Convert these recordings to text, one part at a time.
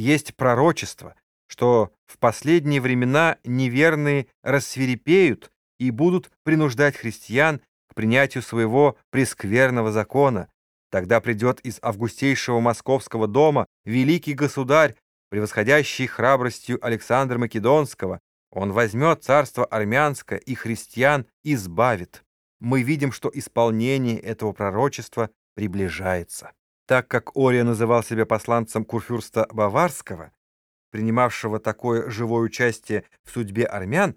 есть пророчество, что в последние времена неверные рассверепеют и будут принуждать христиан к принятию своего прескверного закона. Тогда придет из августейшего московского дома великий государь, превосходящий храбростью Александра Македонского. Он возьмет царство армянское и христиан избавит. Мы видим, что исполнение этого пророчества приближается. Так как Ория называл себя посланцем Курфюрста Баварского, принимавшего такое живое участие в судьбе армян,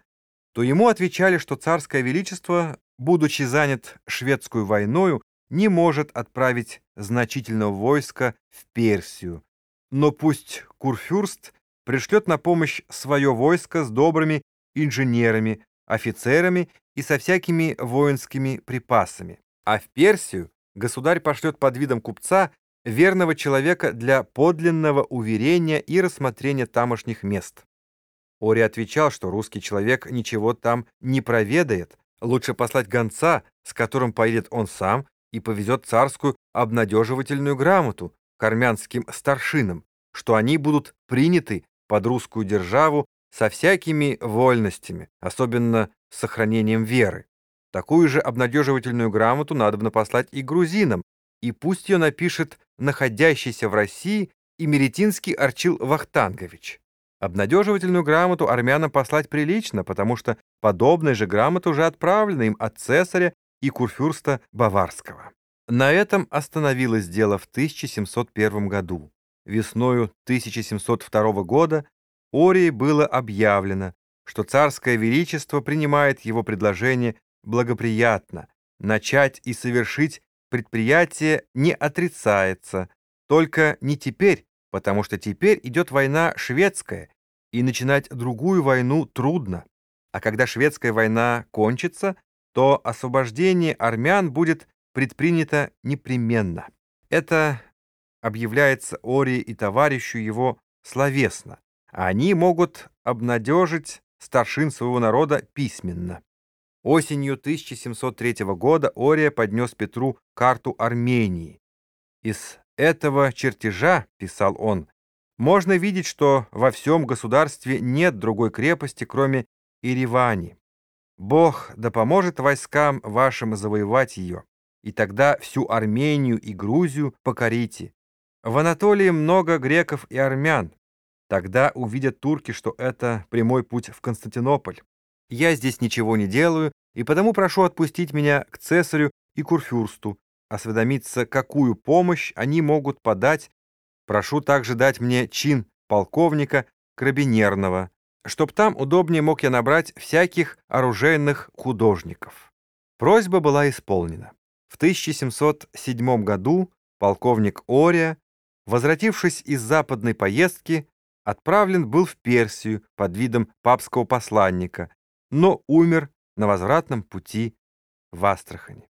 то ему отвечали, что царское величество, будучи занят шведскую войною, не может отправить значительного войска в Персию. Но пусть Курфюрст пришлет на помощь свое войско с добрыми инженерами, офицерами и со всякими воинскими припасами. А в Персию государь пошлет под видом купца верного человека для подлинного уверения и рассмотрения тамошних мест. Ори отвечал, что русский человек ничего там не проведает, лучше послать гонца, с которым поедет он сам и повезет царскую обнадеживательную грамоту к армянским старшинам, что они будут приняты под русскую державу со всякими вольностями, особенно с сохранением веры. Такую же обнадеживательную грамоту надо послать и грузинам, и пусть ее напишет находящийся в России Имеретинский Арчил Вахтангович. Обнадеживательную грамоту армянам послать прилично, потому что подобная же грамота уже отправлена им от цесаря и курфюрста Баварского. На этом остановилось дело в 1701 году. Весною 1702 года Ории было объявлено, что царское величество принимает его предложение благоприятно начать и совершить предприятие не отрицается, только не теперь, потому что теперь идет война шведская, и начинать другую войну трудно. А когда шведская война кончится, то освобождение армян будет предпринято непременно. Это объявляется Ории и товарищу его словесно, а они могут обнадежить старшин своего народа письменно. Осенью 1703 года Ория поднес Петру карту Армении. Из этого чертежа, писал он, можно видеть, что во всем государстве нет другой крепости, кроме Иривани. Бог да поможет войскам вашим завоевать ее, и тогда всю Армению и Грузию покорите. В Анатолии много греков и армян. Тогда увидят турки, что это прямой путь в Константинополь. Я здесь ничего не делаю, и потому прошу отпустить меня к цесарю и курфюрсту, осведомиться, какую помощь они могут подать. Прошу также дать мне чин полковника Крабинерного, чтоб там удобнее мог я набрать всяких оружейных художников. Просьба была исполнена. В 1707 году полковник Ория, возвратившись из западной поездки, отправлен был в Персию под видом папского посланника, но умер на возвратном пути в Астрахани.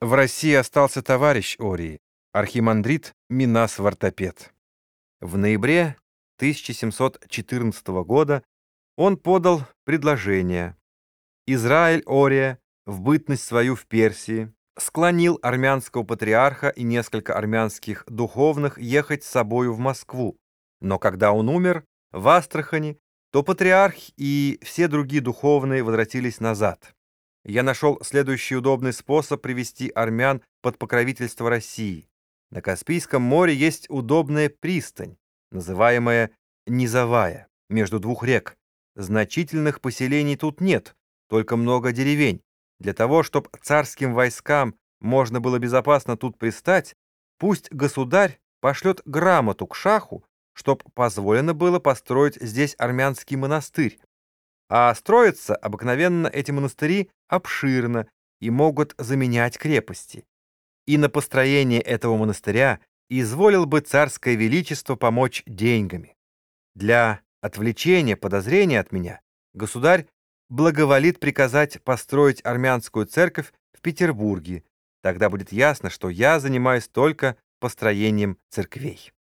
В России остался товарищ Ории, архимандрит Минас Вартопед. В ноябре 1714 года он подал предложение. Израиль Ория в бытность свою в Персии склонил армянского патриарха и несколько армянских духовных ехать с собою в Москву, но когда он умер, в Астрахани то патриарх и все другие духовные возвратились назад. Я нашел следующий удобный способ привести армян под покровительство России. На Каспийском море есть удобная пристань, называемая Низовая, между двух рек. Значительных поселений тут нет, только много деревень. Для того, чтобы царским войскам можно было безопасно тут пристать, пусть государь пошлет грамоту к шаху чтоб позволено было построить здесь армянский монастырь. А строятся обыкновенно эти монастыри обширно и могут заменять крепости. И на построение этого монастыря изволил бы царское величество помочь деньгами. Для отвлечения подозрения от меня государь благоволит приказать построить армянскую церковь в Петербурге. Тогда будет ясно, что я занимаюсь только построением церквей.